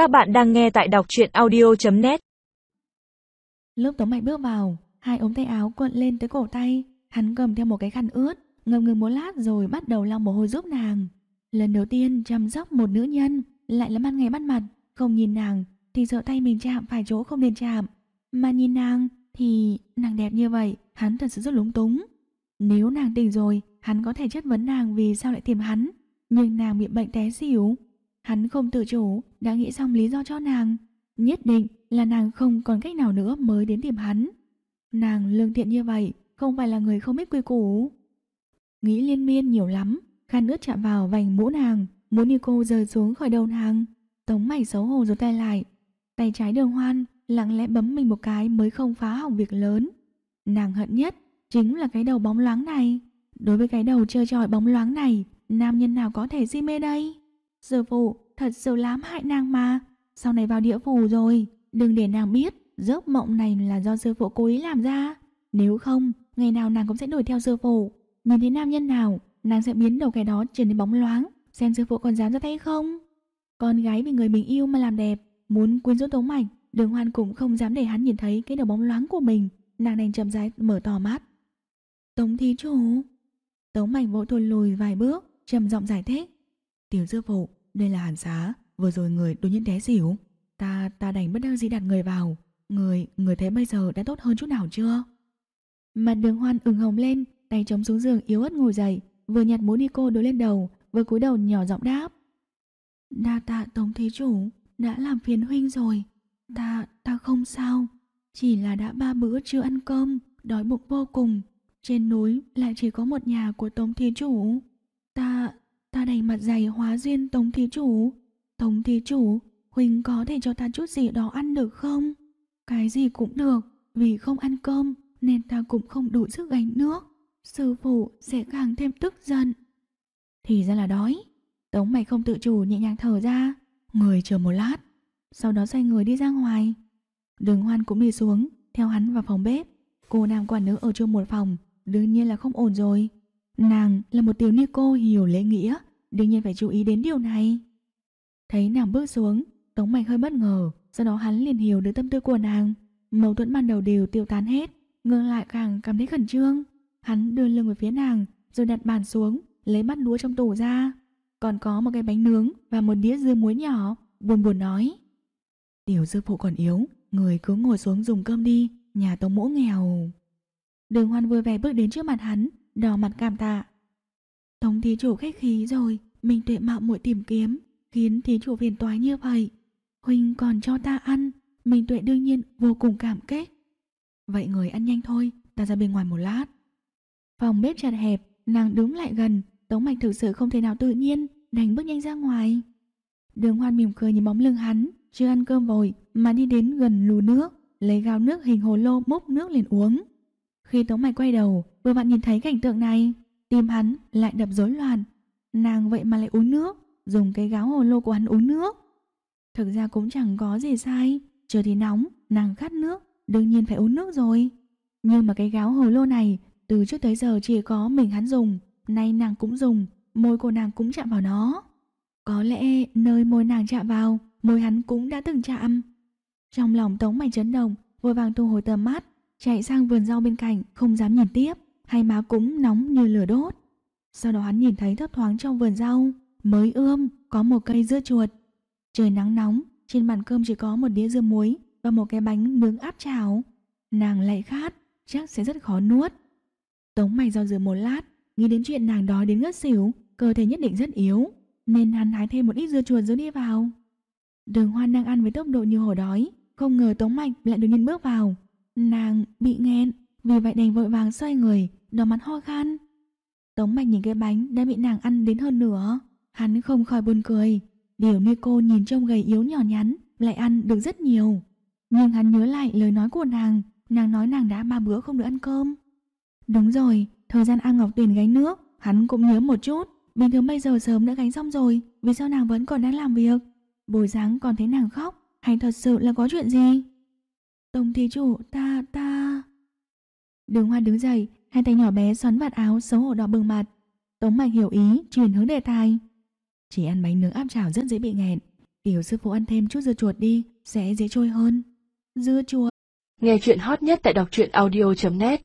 Các bạn đang nghe tại đọc truyện audio.net Lúc Tống Mạch bước vào, hai ống tay áo cuộn lên tới cổ tay, hắn cầm theo một cái khăn ướt, ngâm ngừng một lát rồi bắt đầu lau mồ hôi giúp nàng. Lần đầu tiên chăm sóc một nữ nhân, lại là ban ngày bắt mặt, không nhìn nàng thì sợ tay mình chạm phải chỗ không nên chạm, mà nhìn nàng thì nàng đẹp như vậy, hắn thật sự rất lúng túng. Nếu nàng tỉnh rồi, hắn có thể chất vấn nàng vì sao lại tìm hắn, nhưng nàng bị bệnh té xỉu. Hắn không tự chủ, đã nghĩ xong lý do cho nàng. Nhất định là nàng không còn cách nào nữa mới đến tìm hắn. Nàng lương thiện như vậy, không phải là người không biết quy củ. Nghĩ liên miên nhiều lắm, khăn nước chạm vào vành mũ nàng, muốn như cô rơi xuống khỏi đầu nàng. Tống mày xấu hổ rụt tay lại. Tay trái đường hoan, lặng lẽ bấm mình một cái mới không phá hỏng việc lớn. Nàng hận nhất chính là cái đầu bóng loáng này. Đối với cái đầu trơ trọi bóng loáng này, nam nhân nào có thể si mê đây? Sư phụ thật sự lám hại nàng mà. Sau này vào địa phủ rồi, đừng để nàng biết giấc mộng này là do sư phụ cố ý làm ra. Nếu không, ngày nào nàng cũng sẽ đuổi theo sư phụ. Nhìn thấy nam nhân nào, nàng sẽ biến đầu cái đó trở nên bóng loáng, xem sư phụ còn dám ra tay không. Con gái vì người mình yêu mà làm đẹp, muốn quyến rũ tống mạch, đường hoan cũng không dám để hắn nhìn thấy cái đầu bóng loáng của mình. Nàng đành chậm rãi mở to mắt. Tống thí chủ. Tống mạch vội thùi lùi vài bước, trầm giọng giải thích. Tiểu sư phụ, đây là hàn xá, vừa rồi người đột nhiên té xỉu. Ta, ta đành bất đắc dĩ đặt người vào. Người, người thấy bây giờ đã tốt hơn chút nào chưa? Mặt đường hoan ửng hồng lên, tay chống xuống giường yếu ớt ngồi dậy, vừa nhặt mũ đi cô đối lên đầu, vừa cúi đầu nhỏ giọng đáp. Đa tạ tổng thí chủ, đã làm phiền huynh rồi. Ta, ta không sao. Chỉ là đã ba bữa chưa ăn cơm, đói bụng vô cùng. Trên núi lại chỉ có một nhà của tống thí chủ. Ta, mặt dày hóa duyên Tống Thí Chủ. Tống Thí Chủ, Huynh có thể cho ta chút gì đó ăn được không? Cái gì cũng được, vì không ăn cơm nên ta cũng không đủ sức gánh nước. Sư phụ sẽ càng thêm tức giận. Thì ra là đói. Tống mày không tự chủ nhẹ nhàng thở ra. Người chờ một lát. Sau đó xoay người đi ra ngoài. Đường hoan cũng đi xuống, theo hắn vào phòng bếp. Cô nam quản nữ ở chung một phòng, đương nhiên là không ổn rồi. Nàng là một tiểu ni cô hiểu lễ nghĩa, đương nhiên phải chú ý đến điều này. Thấy nàng bước xuống, Tống Mạch hơi bất ngờ, sau đó hắn liền hiểu được tâm tư của nàng. Mâu thuẫn ban đầu đều tiêu tán hết, ngược lại càng cảm thấy khẩn trương. Hắn đưa lưng về phía nàng, rồi đặt bàn xuống, lấy bát đũa trong tủ ra. Còn có một cái bánh nướng và một đĩa dưa muối nhỏ, buồn buồn nói. Tiểu sư phụ còn yếu, người cứ ngồi xuống dùng cơm đi, nhà tống mỗ nghèo. Đường hoan vui vẻ bước đến trước mặt hắn, đỏ mặt cảm tạ. Tống thí chủ khách khí rồi, mình tuệ mạo muội tìm kiếm, khiến thí chủ phiền toái như vậy. Huynh còn cho ta ăn, mình tuệ đương nhiên vô cùng cảm kích. Vậy người ăn nhanh thôi, ta ra bên ngoài một lát. Phòng bếp chặt hẹp, nàng đứng lại gần, Tống Mạch thực sự không thể nào tự nhiên, đành bước nhanh ra ngoài. Đường hoan mỉm cười nhìn bóng lưng hắn, chưa ăn cơm vội mà đi đến gần lù nước, lấy gáo nước hình hồ lô múc nước liền uống. Khi Tống Mạch quay đầu, vừa vặn nhìn thấy cảnh tượng này, tim hắn lại đập rối loạn. Nàng vậy mà lại uống nước, dùng cái gáo hồ lô của hắn uống nước. Thực ra cũng chẳng có gì sai, trời thì nóng, nàng khát nước, đương nhiên phải uống nước rồi. Nhưng mà cái gáo hồ lô này, từ trước tới giờ chỉ có mình hắn dùng, nay nàng cũng dùng, môi của nàng cũng chạm vào nó. Có lẽ nơi môi nàng chạm vào, môi hắn cũng đã từng chạm. Trong lòng Tống Mạch chấn động, vội vàng thu hồi tầm mắt, chạy sang vườn rau bên cạnh, không dám nhìn tiếp, hai má cũng nóng như lửa đốt. Sau đó hắn nhìn thấy thấp thoáng trong vườn rau, mới ươm, có một cây dưa chuột. Trời nắng nóng, trên bàn cơm chỉ có một đĩa dưa muối và một cái bánh nướng áp chảo. Nàng lại khát, chắc sẽ rất khó nuốt. Tống mày do dự một lát, nghĩ đến chuyện nàng đói đến ngất xỉu, cơ thể nhất định rất yếu, nên hắn hái thêm một ít dưa chuột rồi đi vào. Đường hoan đang ăn với tốc độ như hổ đói, không ngờ Tống Mạch lại đột nhiên bước vào, Nàng bị nghẹn, vì vậy đành vội vàng xoay người, đỏ mặt ho khan. Tống Mạch nhìn cái bánh đã bị nàng ăn đến hơn nửa. Hắn không khỏi buồn cười. Điều như cô nhìn trông gầy yếu nhỏ nhắn, lại ăn được rất nhiều. Nhưng hắn nhớ lại lời nói của nàng, nàng nói nàng đã ba bữa không được ăn cơm. Đúng rồi, thời gian ăn Ngọc Tuyền gánh nước, hắn cũng nhớ một chút. Bình thường bây giờ sớm đã gánh xong rồi, vì sao nàng vẫn còn đang làm việc? Buổi sáng còn thấy nàng khóc, hay thật sự là có chuyện gì? Tổng thí chủ, ta, ta... Đường hoa đứng dậy, hai tay nhỏ bé xoắn vạt áo xấu hổ đỏ bừng mặt. Tống mạch hiểu ý, chuyển hướng đề tài. Chỉ ăn bánh nướng áp chảo rất dễ bị nghẹn. Tiểu sư phụ ăn thêm chút dưa chuột đi, sẽ dễ trôi hơn. Dưa chuột. Nghe chuyện hot nhất tại đọc truyện audio.net